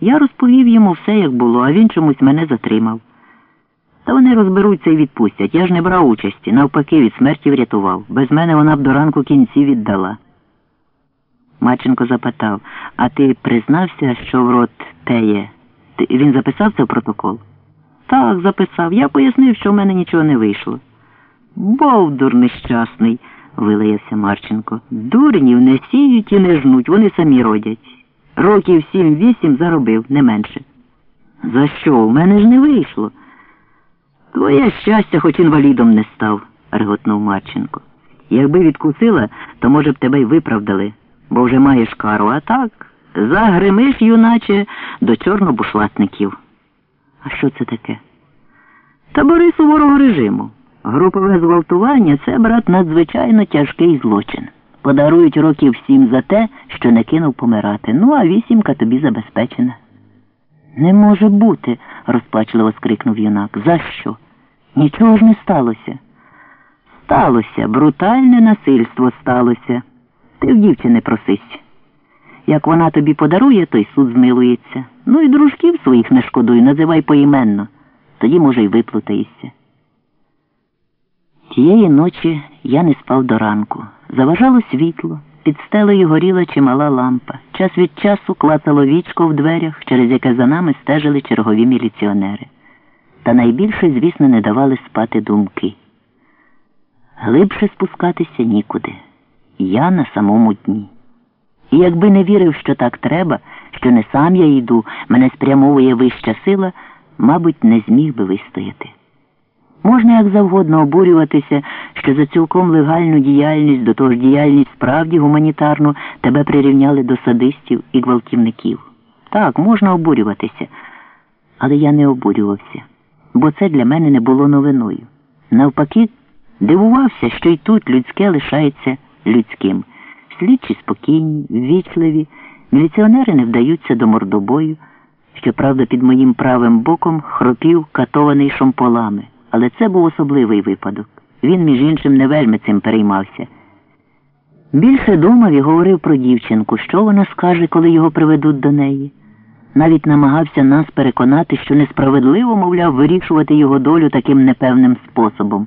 Я розповів йому все, як було, а він чомусь мене затримав. Та вони розберуться і відпустять. Я ж не брав участі, навпаки, від смерті врятував. Без мене вона б до ранку кінці віддала. Маченко запитав, а ти признався, що в рот теє? Ти, він записав це в протокол? Так, записав. Я пояснив, що в мене нічого не вийшло. Бовдур нещасний, вилаявся Марченко. Дурнів не сіють і не жнуть, вони самі родять. Років сім-вісім заробив, не менше. За що? У мене ж не вийшло. Твоє щастя, хоч інвалідом не став, реготнув Марченко. Якби відкусила, то, може б, тебе й виправдали, бо вже маєш кару, а так загримиш, юначе, до чорнобушлатників. А що це таке? Табори суворого режиму. Групове зґвалтування це, брат, надзвичайно тяжкий злочин. Подарують років сім за те, що не кинув помирати. Ну, а вісімка тобі забезпечена. Не може бути, розпачливо скрикнув юнак. За що? Нічого ж не сталося. Сталося, брутальне насильство сталося. Ти в дівчини просись. Як вона тобі подарує, то суд змилується. Ну і дружків своїх не шкодуй, називай поіменно. Тоді, може, й виплутаєшся. Тієї ночі я не спав до ранку. Заважало світло, під стелею горіла чимала лампа. Час від часу клацало вічко в дверях, через яке за нами стежили чергові міліціонери. Та найбільше, звісно, не давали спати думки. Глибше спускатися нікуди. Я на самому дні. І якби не вірив, що так треба, що не сам я йду, мене спрямовує вища сила, мабуть, не зміг би вистояти. Можна як завгодно обурюватися, що за цілком легальну діяльність, до того ж діяльність справді гуманітарну, тебе прирівняли до садистів і гвалтівників. Так, можна обурюватися, але я не обурювався, бо це для мене не було новиною. Навпаки, дивувався, що й тут людське лишається людським. Слідчі спокійні, ввічливі, міліціонери не вдаються до мордобою. Щоправда, під моїм правим боком хропів катований шомполами. Але це був особливий випадок. Він, між іншим, не вельми цим переймався. Більше думав говорив про дівчинку, що вона скаже, коли його приведуть до неї. Навіть намагався нас переконати, що несправедливо, мовляв, вирішувати його долю таким непевним способом.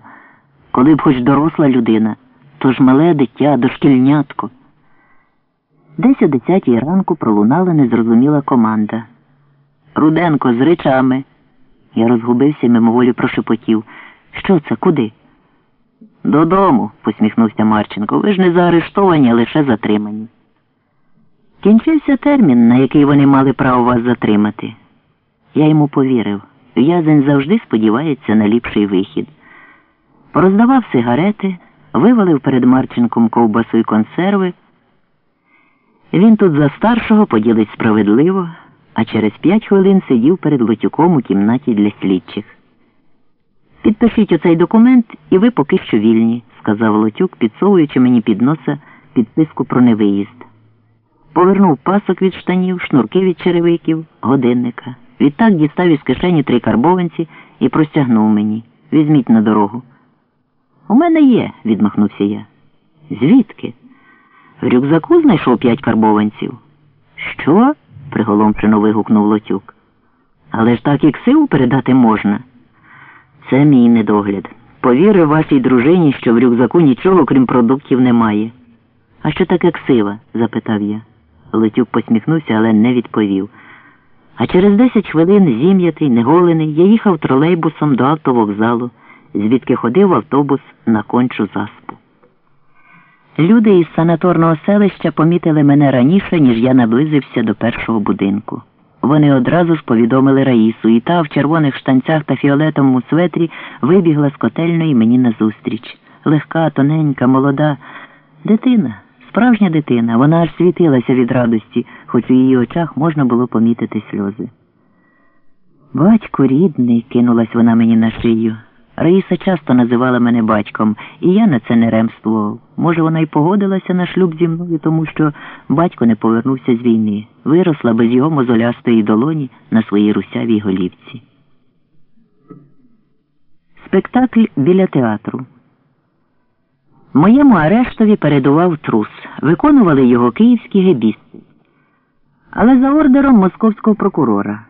Коли б хоч доросла людина, то ж мале дитя, дошкільнятко. Десь о десятій ранку пролунала незрозуміла команда. Руденко з речами. Я розгубився мимоволі прошепотів. Що це? Куди? Додому, посміхнувся Марченко. Ви ж не заарештовані, а лише затримані. Кінчився термін, на який вони мали право вас затримати. Я йому повірив. В'язень завжди сподівається на ліпший вихід. Пороздавав сигарети, вивалив перед Марченком ковбасу й консерви. Він тут за старшого поділить справедливо а через п'ять хвилин сидів перед Лотюком у кімнаті для слідчих. Підпишіть оцей документ, і ви поки що вільні, сказав Лотюк, підсовуючи мені під носа підписку про невиїзд. Повернув пасок від штанів, шнурки від черевиків, годинника. Відтак дістав із кишені три карбованці і простягнув мені. Візьміть на дорогу. У мене є, відмахнувся я. Звідки? В рюкзаку знайшов п'ять карбованців. Що? Приголомшено вигукнув Лотюк. Але ж так і ксиву передати можна. Це мій недогляд. Повірив вашій дружині, що в рюкзаку нічого, крім продуктів, немає. А що таке ксива? запитав я. Летюк посміхнувся, але не відповів. А через десять хвилин, зім'ятий, неголений, я їхав тролейбусом до автовокзалу, звідки ходив автобус на кончу заспу. Люди із санаторного селища помітили мене раніше, ніж я наблизився до першого будинку. Вони одразу ж повідомили Раїсу, і та в червоних штанцях та фіолетовому светрі вибігла з котельної мені назустріч. Легка, тоненька, молода. Дитина, справжня дитина. Вона аж світилася від радості, хоч у її очах можна було помітити сльози. Батько рідний, кинулась вона мені на шию. Раїса часто називала мене батьком, і я на це не ремствував. Може, вона й погодилася на шлюб зі мною, тому що батько не повернувся з війни, виросла без його мозолястої долоні на своїй русявій голівці. Спектакль біля театру. Моєму арештові передував трус. Виконували його київські гебісти. але за ордером московського прокурора.